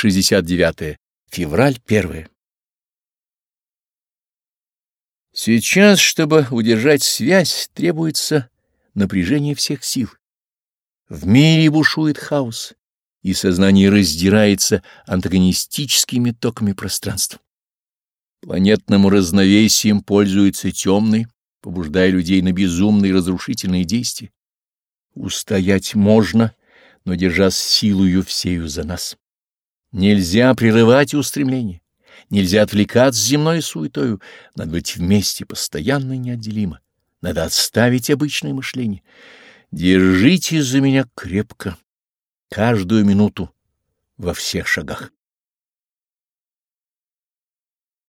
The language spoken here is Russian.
69 февраль 1 Сейчас, чтобы удержать связь, требуется напряжение всех сил. В мире бушует хаос, и сознание раздирается антагонистическими токами пространства. Планетным разновесием пользуется темный, побуждая людей на безумные разрушительные действия. Устоять можно, но держа силою всею за нас. Нельзя прерывать устремление, нельзя отвлекаться земной суетою, надо быть вместе постоянно и неотделимо. Надо отставить обычное мышление. Держите за меня крепко, каждую минуту, во всех шагах.